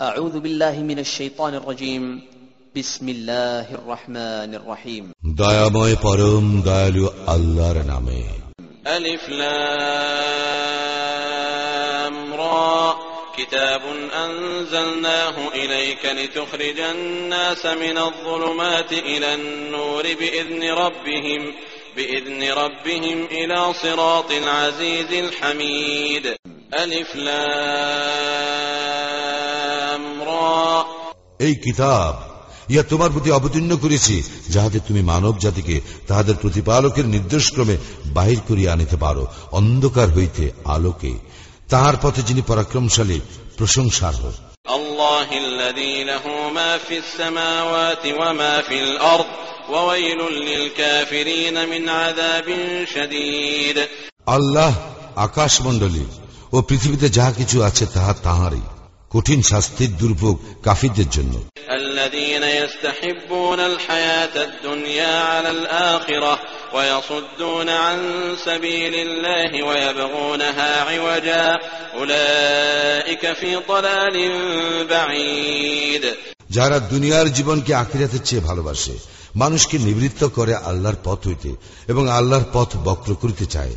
أعوذ بالله من الشيطان الرجيم بسم الله الرحمن الرحيم দয়াময় পরম দয়ালু আল্লাহর নামে ألف لام را كتاب أنزلناه إليك لتخرج الناس من الظلمات إلى النور بإذن ربهم بإذن ربهم إلى صراط العزيز الحميد ألف لام را এই কিতাব ইয়া তোমার প্রতি অবতীর্ণ করেছি যাহাতে তুমি মানব জাতিকে তাহাদের প্রতিপালকের নির্দেশক্রমে বাহির করিয়া আনিতে পারো অন্ধকার হইতে আলোকে তাহার পথে যিনি পরাক্রমশালী প্রশংসার হোক الله الذي له ما في السماوات وما في الأرض وويل للكافرين من عذاب شديد আল্লাহ আকাশমণ্ডলী ও পৃথিবীতে যাহা কিছু আছে তাহা তাহারই কঠিন শাস্তির দুর্ভোগ কাফিরদের জন্য। যারা দুনিয়ার জীবনকে আখিরাতের চেয়ে ভালোবাসে মানুষকে নিবৃত্ত করে আল্লাহর পথ হইতে এবং আল্লাহর পথ বক্র করিতে চায়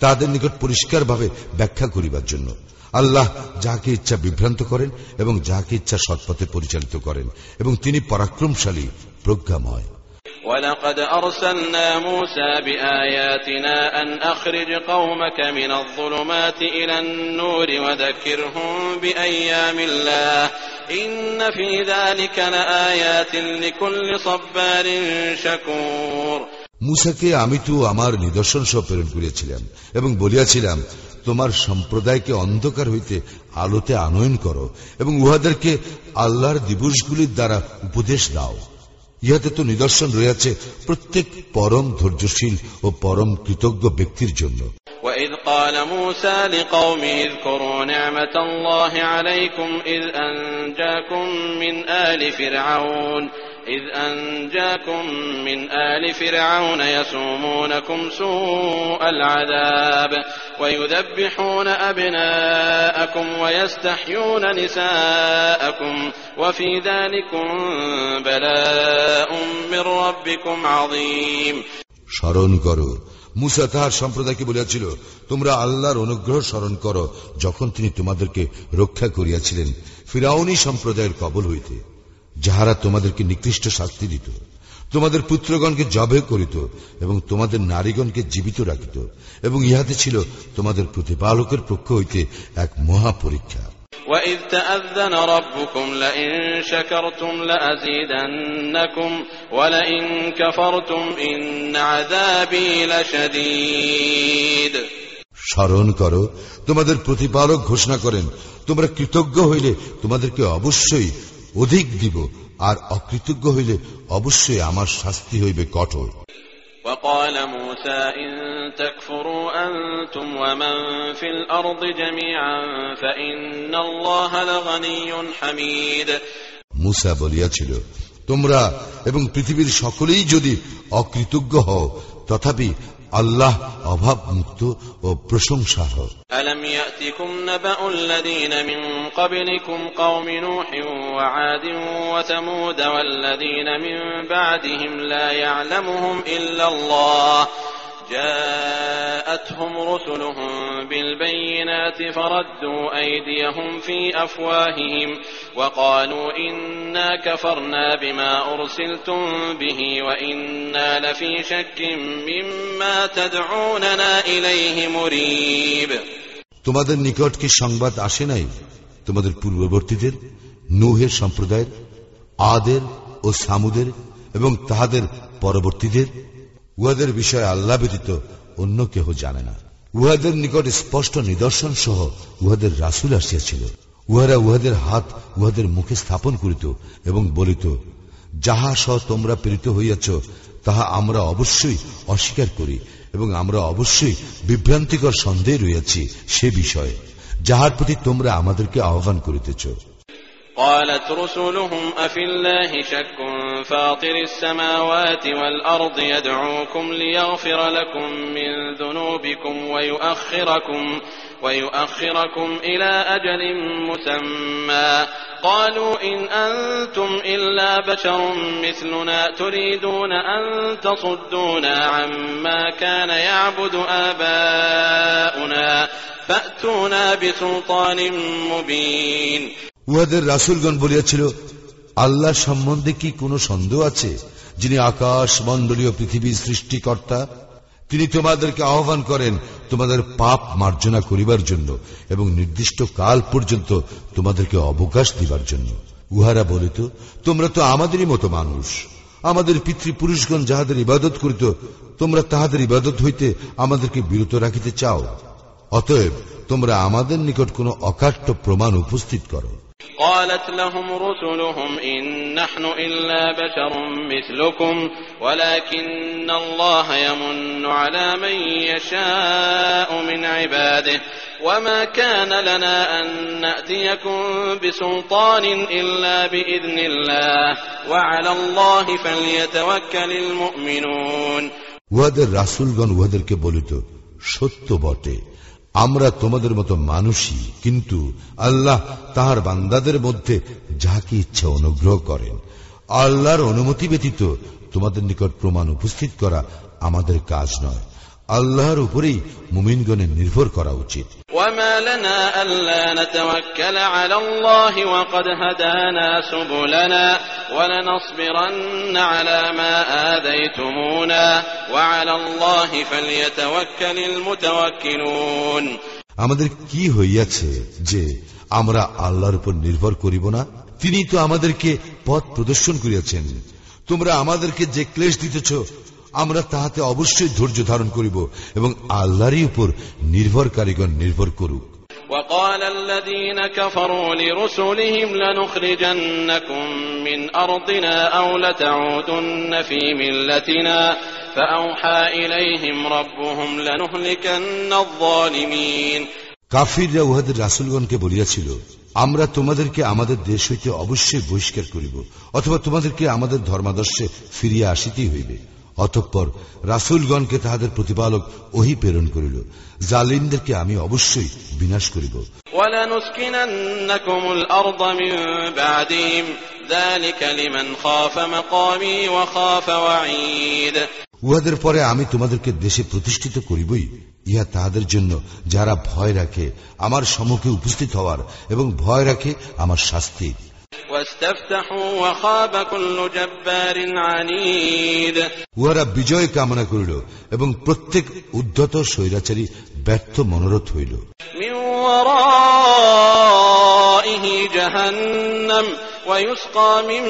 তাহাদের নিকট পরিষ্কারভাবে ব্যাখ্যা করিবার জন্য আল্লাহ যাহাকে ইচ্ছা বিভ্রান্ত করেন এবং যাহাকে ইচ্ছা সৎপথে পরিচালিত করেন এবং তিনি পরাক্রমশালী প্রজ্ঞাময় ولقد أرسلنا موسى بآياتنا أن أخرج قومك من الظلمات إلى النور وذكرهم بأيام الله إن في ذلك لآيات لكل صبار شكور মুসাকে আমি তো আমার নিদর্শন সহ প্রেরণ করিয়াছিলাম এবং বলিয়াছিলাম তোমার সম্প্রদায়কে অন্ধকার হইতে আলোতে আনয়ন করো এবং উহাদেরকে আল্লাহর দিবসগুলির দ্বারা উপদেশ দাও ইহাতে তো নিদর্শন রয়েছে প্রত্যেক পরম ধৈর্যশীল ও পরম কৃতজ্ঞ ব্যক্তির জন্য وإذ قال موسى لقومه اذكروا نعمة الله عليكم إذ أنجاكم من آل فرعون إذ أنجاكم من آل فرعون يسومونكم سوء العذاب ويذبحون أبناءكم ويستحيون نساءكم وفي ذلكم بلاء من ربكم عظيم স্মরণ করো মুসা তাহার সম্প্রদায়কে বলিয়াছিল তোমরা আল্লাহর অনুগ্রহ স্মরণ করো যখন তিনি তোমাদেরকে রক্ষা করিয়াছিলেন ফিরাউনি সম্প্রদায়ের কবল হইতে যাহারা তোমাদেরকে নিকৃষ্ট শাস্তি দিত তোমাদের পুত্রগণকে জবে করিত এবং তোমাদের নারীগণকে জীবিত রাখিত এবং ইহাতে ছিল তোমাদের প্রতিপালকের পক্ষ হইতে এক মহা পরীক্ষা وإذ تأذن ربكم لئن شكرتم لأزيدنكم ولئن كفرتم إن عذابي لشديد স্মরণ করো তোমাদের প্রতিপালক ঘোষণা করেন তোমরা কৃতজ্ঞ হইলে তোমাদেরকে অবশ্যই অধিক দিব আর অকৃতজ্ঞ হইলে অবশ্যই আমার শাস্তি হইবে কঠোর وقال موسى إن تكفروا أنتم ومن في الأرض جميعا فإن الله لغني حميد মুসা বলিয়াছিল তোমরা এবং পৃথিবীর সকলেই যদি অকৃতজ্ঞ হও তথাপি আল্লাহ অভাব মুক্ত ও প্রশংসা হও ألم يأتكم نبأ الذين من قبلكم قوم نوح وعاد وثمود والذين من بعدهم لا يعلمهم إلا الله جاءتهم رسلهم بالبينات فردوا أيديهم في أفواههم وقالوا إنا كفرنا بما أرسلتم به وإنا لفي شك مما تدعوننا إليه مريب তোমাদের নিকট কি সংবাদ আসে নাই তোমাদের পূর্ববর্তীদের নুহের সম্প্রদায়ের আদের ও সামুদের এবং তাহাদের পরবর্তীদের উহাদের বিষয়ে আল্লাহ ব্যতীত অন্য কেহ জানে না। উহাদের নিকট স্পষ্ট নিদর্শন সহ উহাদের রাসুল আসিয়াছিল। উহারা উহাদের হাত উহাদের মুখে স্থাপন করিত এবং বলিত, যাহা সহ তোমরা প্রেরিত হইয়াছ, তাহা আমরা অবশ্যই অস্বীকার করি এবং আমরা অবশ্যই বিভ্রান্তিকর সন্দেহ রইয়াছি সে বিষয়ে, যাহার প্রতি তোমরা আমাদেরকে আহ্বান করিতেছ। قالت رسلهم أفي الله شك فاطر السماوات والأرض يدعوكم ليغفر لكم من ذنوبكم ويؤخركم ويؤخركم إلى أجل مسمى. قالوا إن أنتم إلا بشر مثلنا تريدون أن تصدونا عما كان يعبد آباؤنا فأتونا بسلطان مبين. উহাদের রাসুলগণ বলিয়াছিল, আল্লাহ সম্বন্ধে কি কোনো সন্দেহ আছে? যিনি আকাশ, মণ্ডলীয় পৃথিবীর সৃষ্টিকর্তা, তিনি তোমাদেরকে আহ্বান করেন তোমাদের পাপ মার্জনা করিবার জন্য এবং নির্দিষ্ট কাল পর্যন্ত তোমাদেরকে অবকাশ দিবার জন্য। উহারা বলিত, তোমরা তো আমাদেরই মতো মানুষ। আমাদের পিতৃপুরুষগণ যাহাদের ইবাদত করিত, তোমরা তাহাদের ইবাদত হইতে আমাদেরকে বিরত রাখিতে চাও। অতএব তোমরা আমাদের নিকট কোনো অকাট্য প্রমাণ উপস্থিত করো। قالت لهم رسلهم إن نحن إلا بشر مثلكم ولكن الله يمن على من يشاء من عباده وما كان لنا أن نأتيكم بسلطان إلا بإذن الله وعلى الله فليتوكل المؤمنون উহাদের রাসুলগণ উহাদেরকে বলিত সত্য বটে আমরা তোমাদের মতো মানুষই, কিন্তু আল্লাহ তাহার বান্দাদের মধ্যে যাহাকে ইচ্ছা অনুগ্রহ করেন। আল্লাহর অনুমতি ব্যতীত তোমাদের নিকট প্রমাণ উপস্থিত করা আমাদের কাজ নয়। আল্লাহর উপরেই মুমিনগণের নির্ভর করা উচিত وما لنا ألا نتوكل على الله وقد هدانا سبلنا ولنصبرن على ما آذيتمونا وعلى الله فليتوكل المتوكلون আমাদের কি হইয়াছে যে আমরা আল্লাহর উপর নির্ভর করিব না তিনি তো আমাদেরকে পথ প্রদর্শন করিয়াছেন তোমরা আমাদেরকে যে ক্লেশ দিতেছ আমরা তাহাতে অবশ্যই ধৈর্য ধারণ করিব এবং আল্লাহরই উপর নির্ভরকারীগণ নির্ভর করুক وقال الذين كفروا لرسلهم لنخرجنكم من أرضنا أو لتعودن في ملتنا فأوحى إليهم ربهم لنهلكن الظالمين কাফিররা উহাদের রাসুলগণকে বলিয়াছিল আমরা তোমাদেরকে আমাদের দেশ হইতে অবশ্যই বহিষ্কার করিব অথবা তোমাদেরকে আমাদের ধর্মাদর্শে ফিরিয়া আসিতেই হইবে অতঃপর রাসুলগণকে তাহাদের প্রতিপালক ওহি প্রেরণ করিল জালিমদেরকে আমি অবশ্যই বিনাশ করিব। উহাদের পরে আমি তোমাদেরকে দেশে প্রতিষ্ঠিত করিবই ইহা তাহাদের জন্য যারা ভয় রাখে আমার সম্মুখে উপস্থিত হওয়ার এবং ভয় রাখে আমার শাস্তির উহারা বিজয় কামনা করিল এবং প্রত্যেক উদ্ধত স্বৈরাচারী ব্যর্থ মনোরত হইল। من ورائه جهنم ويسقى من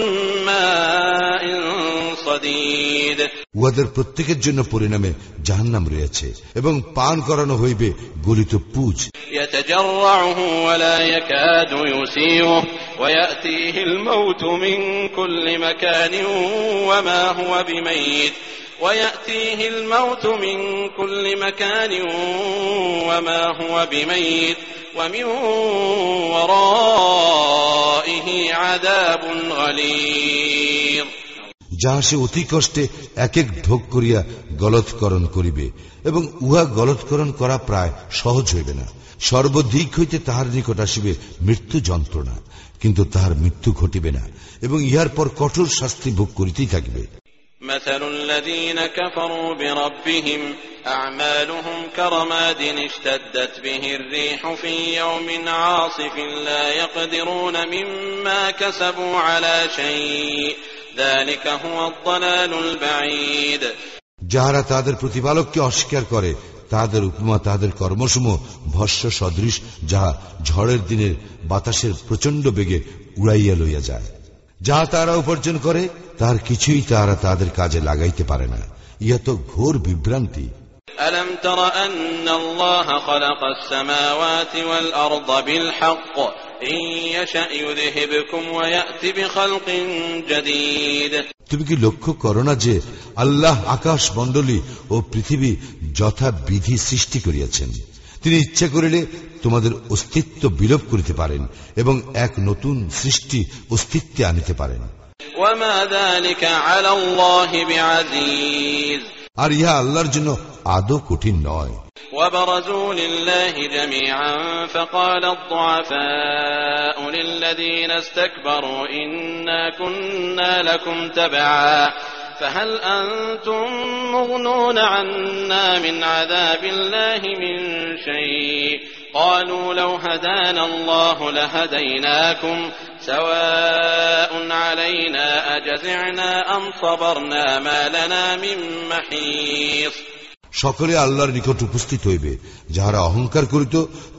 ماء صديد উহাদের প্রত্যেকের জন্য পরিণামে জাহান্নাম রয়েছে এবং পান করানো হইবে গলিত পুজ يتجرعه ولا يكاد يسيغه ويأتيه الموت من كل مكان وما هو بميت ويأتيه الموت من كل مكان وما هو بميت ومن ورائه عذاب غليظ যাহা সে অতি কষ্টে এক এক ঢোক করিয়া গলৎকরণ করিবে এবং উহা গলৎকরণ করা প্রায় সহজ হইবে না সর্বদিক হইতে তাহার নিকট আসিবে মৃত্যু যন্ত্রণা কিন্তু তাহার মৃত্যু ঘটিবে না এবং ইহার পর কঠোর শাস্তি ভোগ করিতেই থাকবে مثل الذين كفروا بربهم أعمالهم كرماد اشتدت به الريح في يوم عاصف لا يقدرون مما كسبوا على شيء ذلك هو الضلال البعيد যাহারা তাদের প্রতিপালককে অস্বীকার করে তাহাদের উপমা তাহাদের কর্মসমূহ ভস্য সদৃশ যাহা ঝড়ের দিনের বাতাসের প্রচন্ড বেগে উড়াইয়া লইয়া যায় যাহা তারা উপার্জন করে তার কিছুই তাহারা তাদের কাজে লাগাইতে পারে না ইহা তো ঘোর বিভ্রান্তি ألم تر أن الله خلق السماوات والأرض بالحق إن يشأ يذهبكم ويأت بخلق جديد তুমি কি লক্ষ্য করো না যে আল্লাহ আকাশ মণ্ডলী ও পৃথিবী যথা বিধি সৃষ্টি করিয়াছেন তিনি ইচ্ছা করিলে তোমাদের অস্তিত্ব বিলোপ করিতে পারেন এবং এক নতুন সৃষ্টি অস্তিত্বে আনিতে পারেন وما ذلك على الله بعزيز আর ইহা আল্লাহর জন্য আদৌ কঠিন নয় وبرزوا لله جميعا فقال الضعفاء للذين استكبروا إنا كنا لكم تبعا فهل أنتم مغنون عنا من عذاب الله من شيء قالوا لو هدانا الله لهديناكم سواء علينا أجزعنا أم صبرنا ما لنا من محيص সকলে আল্লাহর নিকট উপস্থিত হইবে যাহারা অহংকার করিত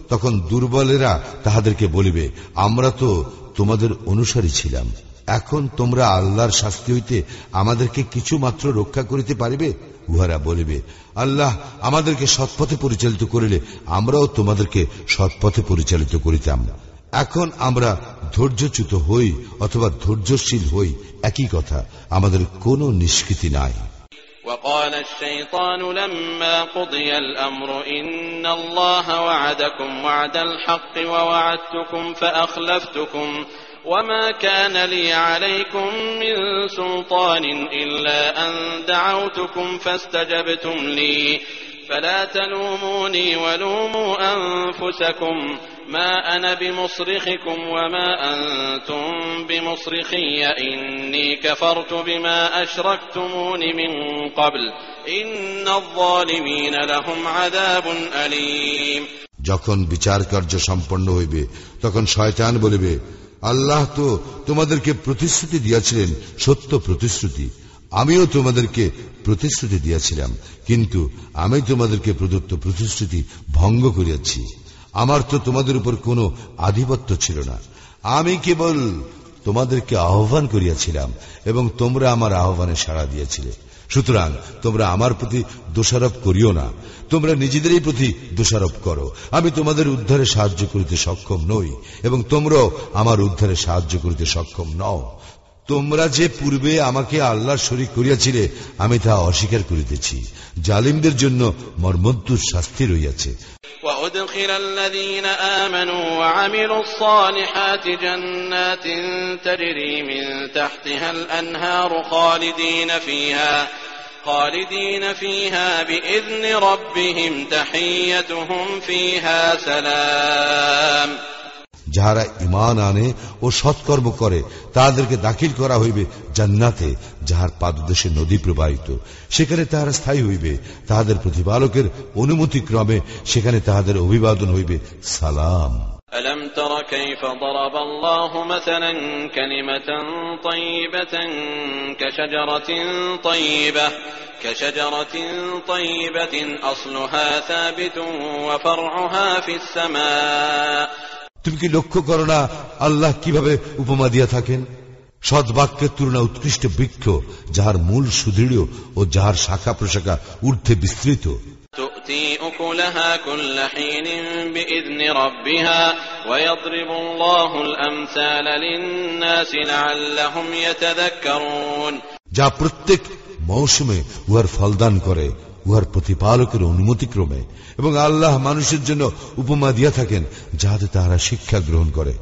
তখন দুর্বলেরা তাহাদেরকে বলিবে আমরা তো তোমাদের অনুসারী ছিলাম এখন তোমরা আল্লাহর শাস্তি হইতে আমাদেরকে কিছু মাত্র রক্ষা করিতে পারিবে উহারা বলিবে আল্লাহ আমাদেরকে সৎপথে পরিচালিত করিলে আমরাও তোমাদেরকে সৎপথে পরিচালিত করিতাম এখন আমরা ধৈর্যচ্যুত হই অথবা ধৈর্যশীল হই একই কথা আমাদের কোনো নিষ্কৃতি নাই وقال الشيطان لما قضي الأمر إن الله وعدكم وعد الحق ووعدتكم فأخلفتكم وما كان لي عليكم من سلطان إلا أن دعوتكم فاستجبتم لي فلا تلوموني ولوموا أنفسكم ما أنا بمصرخكم وما أنتم بمصرخي إني كفرت بما أشركتمون من قبل إن الظالمين لهم عذاب أليم যখন বিচার কার্য সম্পন্ন হইবে তখন শয়তান বলিবে আল্লাহ তো তোমাদেরকে প্রতিশ্রুতি দিয়াছিলেন, সত্য প্রতিশ্রুতি। আমিও তোমাদেরকে প্রতিশ্রুতি দিয়াছিলাম, কিন্তু আমি তোমাদেরকে প্রদত্ত প্রতিশ্রুতি ভঙ্গ করিয়াছি। আমার তো তোমাদের উপর কোনো আধিপত্য ছিল না। আমি কেবল তোমাদেরকে আহ্বান করিয়াছিলাম এবং তোমরা আমার আহ্বানে সাড়া দিয়েছিলে। সুতরাং তোমরা আমার প্রতি দোষারোপ করিও না। তোমরা নিজেদেরই প্রতি দোষারোপ করো। আমি তোমাদের উদ্ধারে সাহায্য করিতে সক্ষম নই, এবং তোমরাও আমার উদ্ধারে সাহায্য করিতে সক্ষম নও। তোমরা যে পূর্বে আমাকে আল্লাহর শরিক করিয়াছিলে আমি তা অস্বীকার করিতেছি জালিমদের জন্য মর্মন্তুর শাস্তি রইয়াছে وأدخل الذين آمنوا وعملوا الصالحات جنات تجري من تحتها الأنهار خالدين فيها خالدين فيها بإذن ربهم تحيتهم فيها سلام যাহারা ইমান আনে ও সৎকর্ম করে তাদেরকে দাখিল করা হইবে জান্নাতে যাহার পাদদেশে নদী প্রবাহিত সেখানে তাহারা স্থায়ী হইবে তাহাদের প্রতিপালকের অনুমতি ক্রমে সেখানে তাহাদের অভিবাদন হইবে সালাম ألم تر كيف ضرب الله مثلا كلمة طيبة كشجرة طيبة كشجرة طيبة أصلها ثابت وفرعها في السماء তুমি কি লক্ষ্য করো না আল্লাহ কীভাবে উপমা দিয়া থাকেন? সৎ বাক্যের তুলনা উৎকৃষ্ট বৃক্ষ যাহার মূল সুদৃঢ় ও যাহার শাখা প্রশাখা ঊর্ধ্বে বিস্তৃত। যা প্রত্যেক মৌসুমে উহার ফলদান করে। উহার প্রতিপালকের অনুমতিক্রমে এবং আল্লাহ মানুষের জন্য উপমা দিয়া থাকেন যাহাতে তাহারা শিক্ষা গ্রহণ করে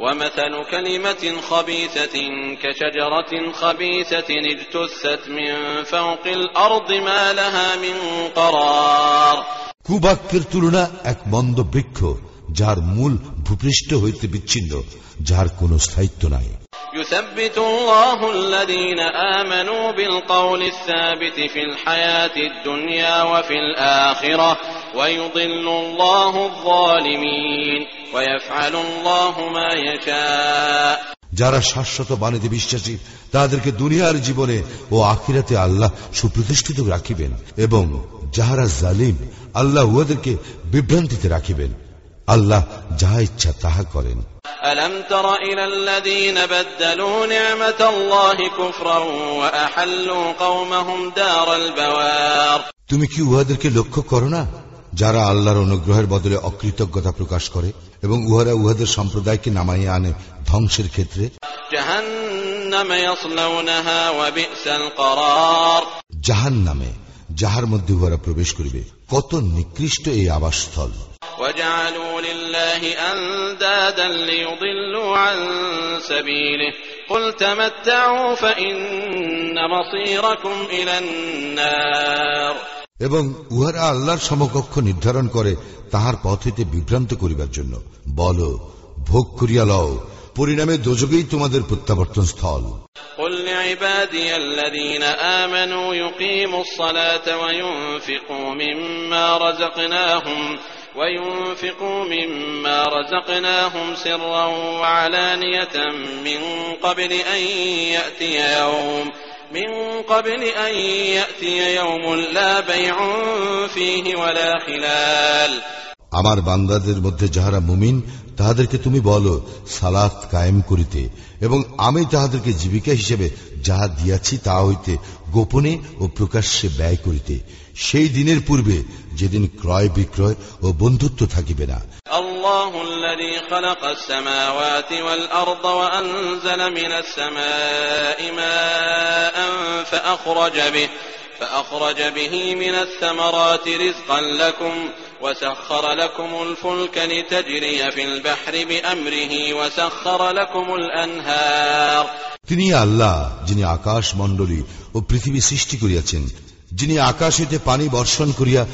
ومثل كلمة خبيثة كشجرة خبيثة اجتثت من فوق الأرض ما لها من قرار কুবাক্যের তুলনা এক মন্দ বৃক্ষ যার মূল ভূপৃষ্ঠ হইতে বিচ্ছিন্ন যার কোনো স্থায়িত্ব নাই يثبت الله الذين آمنوا بالقول الثابت في الحياة الدنيا وفي الآخرة ويضل الله الظالمين ويفعل الله ما يشاء যারা শাশ্বত বাণীতে বিশ্বাসী তাদেরকে দুনিয়ার জীবনে ও আখিরাতে আল্লাহ সুপ্রতিষ্ঠিত রাখিবেন এবং যাহারা জালিম আল্লাহ উহাদেরকে বিভ্রান্তিতে রাখিবেন আল্লাহ যাহা ইচ্ছা তাহা করেন ألم تر إلى الذين بدلوا نعمة الله كفرا وأحلوا قومهم دار البوار তুমি কি উহাদেরকে লক্ষ্য করো না যারা আল্লাহর অনুগ্রহের বদলে অকৃতজ্ঞতা প্রকাশ করে এবং উহারা উহাদের সম্প্রদায়কে নামাইয়ে আনে ধ্বংসের ক্ষেত্রে جهنم يصلونها وبئس القرار জাহান নামে যাহার মধ্যে উহারা প্রবেশ করিবে কত নিকৃষ্ট এই আবাসস্থল وجعلوا لله أندادا ليضلوا عن سبيله قل تمتعوا فإن مصيركم إلى النار এবং উহারা আল্লাহর সমকক্ষ নির্ধারণ করে তাহার পথ হইতে বিভ্রান্ত করিবার জন্য বল ভোগ করিয়া লও পরিণামে দোজগেই তোমাদের প্রত্যাবর্তন স্থল قل لعبادي الذين آمنوا يقيموا الصلاة وينفقوا مما رزقناهم وينفقوا مما رزقناهم سرا وعلانية من قبل أن يأتي يوم من قبل أن يأتي يوم لا بيع فيه ولا خلال আমার বান্দাদের মধ্যে যাহারা মুমিন, তাহাদেরকে তুমি বলো, সালাত কায়েম করিতে। এবং আমি তাহাদেরকে জীবিকা হিসেবে যাহা দিয়াছি তা হইতে গোপনে ও প্রকাশ্যে ব্যয় করিতে। সেই দিনের পূর্বে যেদিন ক্রয় বিক্রয় ও বন্ধুত্ব থাকিবে না। আল্লাহ الذي خلق السماوات والأرض وأنزل من السماء ماء فأخرج به فأخرج به من الثمرات رزقا لكم وسخر لكم الفلك لتجري في البحر بأمره وسخر لكم الأنهار তিনি আল্লাহ যিনি আকাশ মণ্ডলী ও পৃথিবী সৃষ্টি করিয়াছেন যিনি আকাশ হইতে পানি বর্ষণ করিয়া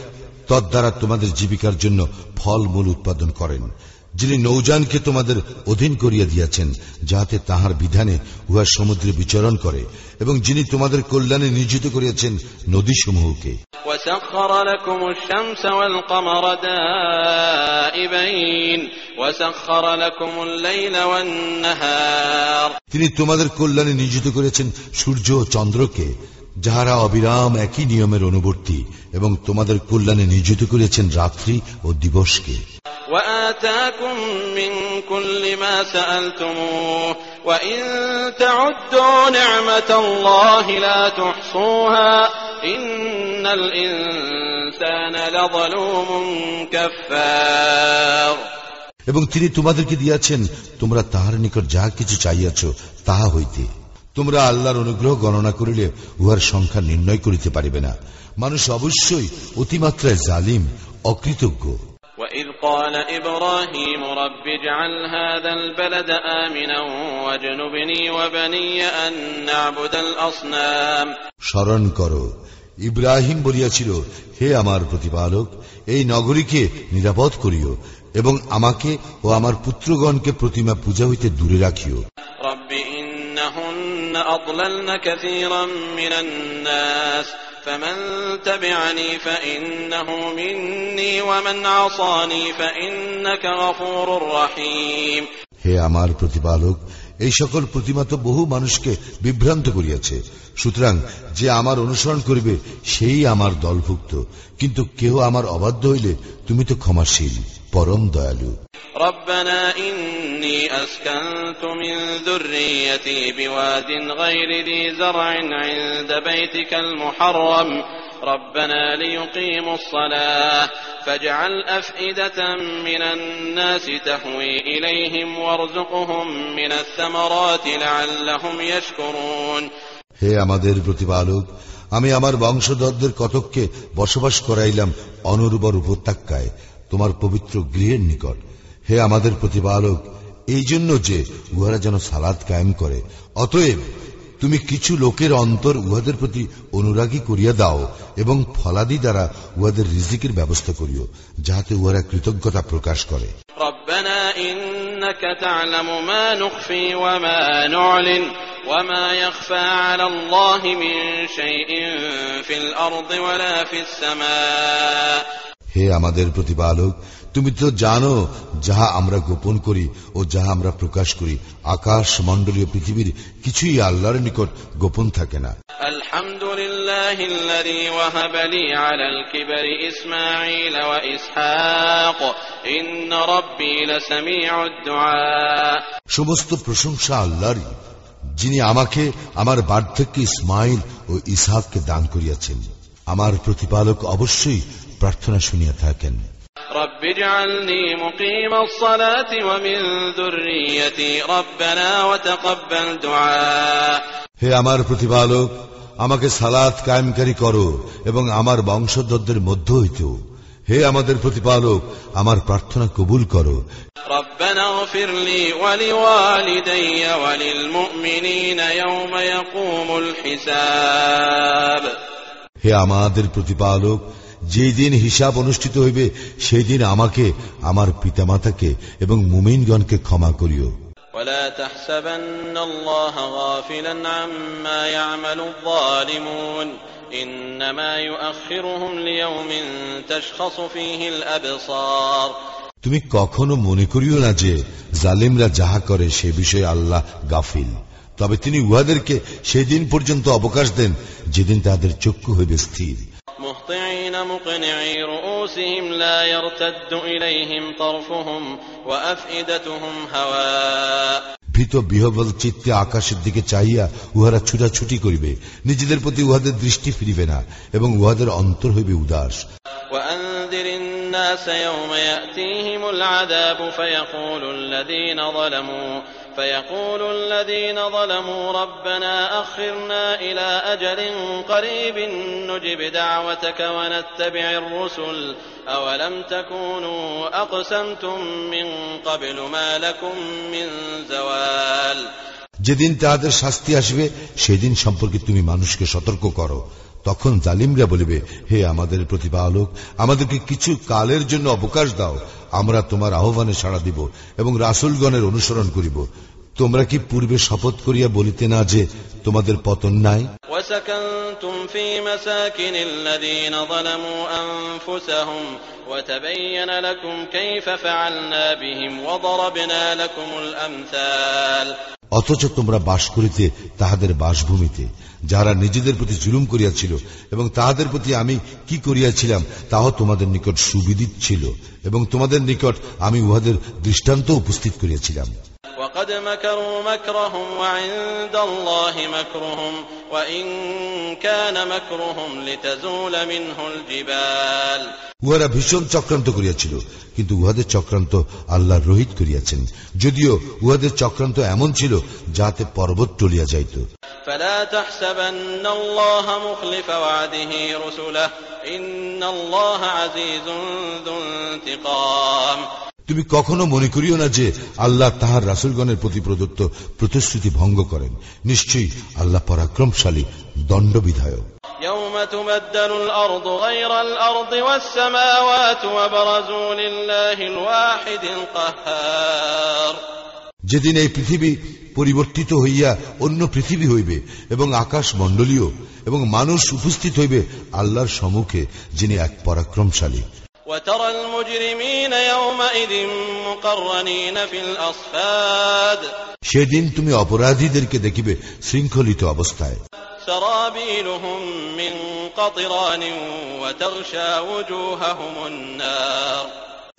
তদ্বারা তোমাদের জীবিকার জন্য ফল মূল উৎপাদন করেন যিনি নৌজানকে তোমাদের অধীন করিয়া দিয়াছেন যাহাতে তাহার বিধানে উহা সমুদ্রে বিচরণ করে এবং যিনি তোমাদের কল্যাণে নিয়োজিত করিয়াছেন নদী সমূহকে তিনি তোমাদের কল্যাণে নিয়োজিত করেছেন সূর্য ও চন্দ্রকে। যাহারা অবিরাম একই নিয়মের অনুবর্তী এবং তোমাদের কল্যাণে নিয়োজিত করেছেন রাত্রি ও দিবসকে وآتاكم من كل ما سألتموه وإن تعدوا نعمة الله لا تحصوها إن الإنسان لظلوم كفار এবং তিনি তোমাদেরকে দিয়াছেন তোমরা তাহার নিকট যাহা কিছু চাইয়াছ তাহা হইতে তোমরা আল্লাহর অনুগ্রহ গণনা করিলে উহার সংখ্যা নির্ণয় করিতে পারিবে না মানুষ অবশ্যই অতিমাত্রায় জালিম অকৃতজ্ঞ وإذ قال إبراهيم رب اجعل هذا البلد آمنا واجنبني وبني أن نعبد الأصنام স্মরণ করো ইব্রাহিম বলিয়াছিল হে আমার প্রতিপালক এই নগরীকে নিরাপদ করিও এবং আমাকে ও আমার পুত্রগণকে প্রতিমা পূজা হইতে দূরে রাখিও رب إنهن أضللن كثيرا من الناس فمن تبعني فإنه مني ومن عصاني فإنك غفور رحيم হে আমার প্রতিপালক এই সকল প্রতিমা তো বহু মানুষকে বিভ্রান্ত করিয়াছে সুতরাং যে আমার অনুসরণ করিবে সেই আমার দলভুক্ত কিন্তু কেহ আমার অবাধ্য হইলে তুমি তো ক্ষমাশীল পরম দয়ালু ربنا إني أسكنت من ذريتي بواد غير ذي زرع عند بيتك المحرم ربنا ليقيموا الصلاة فاجعل أفئدة من الناس تهوي إليهم وارزقهم من الثمرات لعلهم يشكرون হে আমাদের প্রতিপালক আমি আমার বংশধরদের কতককে বসবাস করাইলাম অনুর্বর উপত্যকায় তোমার পবিত্র গৃহের নিকট হে আমাদের প্রতিপালক এই জন্য যে উহারা যেন সালাদ কায়েম করে অতএব তুমি কিছু লোকের অন্তর উহাদের প্রতি অনুরাগী করিয়া দাও এবং ফলাদি দ্বারা উহাদের রিজিকের ব্যবস্থা করিও যাহাতে উহারা কৃতজ্ঞতা প্রকাশ করে। হে আমাদের প্রতিপালক তুমি তো জানো যাহা আমরা গোপন করি ও যাহা আমরা প্রকাশ করি আকাশ মন্ডলীয় পৃথিবীর কিছুই আল্লাহর নিকট গোপন থাকে না। সমস্ত প্রশংসা আল্লাহরই যিনি আমাকে আমার বার্ধক্য ইসমাইল ও ইসহাককে দান করিয়াছেন। আমার প্রতিপালক অবশ্যই প্রার্থনা শুনিয়া থাকেন। رب اجعلني مقيم الصلاة ومن ذريتي ربنا وتقبل دعاء হে আমার প্রতিপালক আমাকে সালাত কায়েমকারী করো এবং আমার বংশধরদের মধ্য হইতেও হে আমাদের প্রতিপালক আমার প্রার্থনা কবুল করো ربنا اغفر لي ولوالدي وللمؤمنين يوم يقوم الحساب হে আমাদের প্রতিপালক যেদিন হিসাব অনুষ্ঠিত হইবে সেই দিন আমাকে আমার পিতামাতাকে এবং মুমিনগণকে ক্ষমা করিও। তুমি কখনো মনে করিও না যে জালিমরা যাহা করে সে বিষয়ে আল্লাহ গাফিল। তবে তিনি উহাদেরকে সেদিন পর্যন্ত অবকাশ দেন যেদিন তাদের চক্ষু হইবে স্থির। مهطعين مقنعي رؤوسهم لا يرتد إليهم طرفهم وأفئدتهم هواء ভীত বিহবল চিত্তে আকাশের দিকে চাহিয়া উহারা ছুটাছুটি করিবে নিজেদের প্রতি উহাদের দৃষ্টি ফিরিবে না এবং উহাদের অন্তর হইবে উদাস وأنذر الناس يوم يأتيهم العذاب فيقول الذين ظلموا فيقول الذين ظلموا ربنا أخرنا إلى أجل قريب نجب دعوتك ونتبع الرسل أولم تكونوا أقسمتم من قبل ما لكم من زوال যেদিন তাহাদের শাস্তি আসবে সেদিন সম্পর্কে তুমি মানুষকে সতর্ক করো তখন জালিমরা বলিবে, হে আমাদের প্রতিপালক, আমাদেরকে কিছু কালের জন্য অবকাশ দাও। আমরা তোমার আহ্বানে সাড়া দিব এবং রাসুলগণের অনুসরণ করিব। তোমরা কি পূর্বে শপথ করিয়া বলিতে না যে তোমাদের পতন নাই? অথচ তোমরা বাস করিতে তাহাদের বাসভূমিতে, যারা নিজেদের প্রতি জুলুম করিয়াছিল এবং তাহাদের প্রতি আমি কি করিয়াছিলাম, তাহা তোমাদের নিকট সুবিদিত ছিল এবং তোমাদের নিকট আমি উহাদের দৃষ্টান্ত উপস্থিত করিয়াছিলাম। وقد مكروا مكرهم وعند الله مكرهم وإن كان مكرهم لتزول منه الجبال উহারা ভীষণ চক্রান্ত করিয়াছিল কিন্তু উহাদের চক্রান্ত আল্লাহ রহিত করিয়াছেন যদিও উহাদের চক্রান্ত এমন ছিল যাতে পর্বত টলিয়া যাইত فلا تحسبن الله مخلف وعده رسله إن الله عزيز ذو انتقام তুমি কখনো মনে করিও না যে আল্লাহ তাহার রাসুলগণের প্রতি প্রদত্ত প্রতিশ্রুতি ভঙ্গ করেন নিশ্চয়ই আল্লাহ পরাক্রমশালী দণ্ডবিধায়ক يوم تبدل الأرض غير الأرض والسماوات وبرزوا لله الواحد القهار যেদিন এই পৃথিবী পরিবর্তিত হইয়া অন্য পৃথিবী হইবে এবং আকাশ মণ্ডলীয় এবং মানুষ উপস্থিত হইবে আল্লাহর সম্মুখে যিনি এক পরাক্রমশালী وترى المجرمين يومئذ مقرنين في الأصفاد সেদিন তুমি অপরাধীদেরকে দেখিবে শৃঙ্খলিত অবস্থায় سرابيلهم من قطران وتغشى وجوههم النار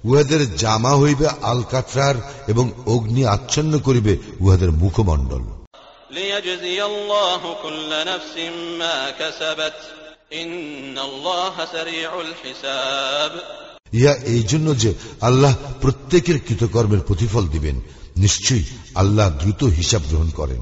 উহাদের জামা হইবে আলকাত্রার এবং অগ্নি আচ্ছন্ন করিবে উহাদের মুখমণ্ডল ليجزي الله كل نفس ما كسبت ইয়া এই জন্য যে আল্লাহ প্রত্যেকের কৃতকর্মের প্রতিফল দিবেন নিশ্চয়ই আল্লাহ দ্রুত হিসাব গ্রহণ করেন।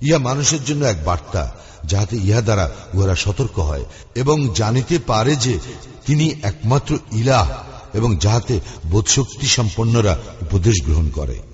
ইয়া মানুষের জন্য এক বার্তা যাহাতে ইহা দ্বারা উহারা সতর্ক হয়, এবং জানিতে পারে যে তিনি একমাত্র ইলাহ, এবং যাহাতে বোধশক্তি সম্পন্নরা উপদেশ গ্রহণ করে।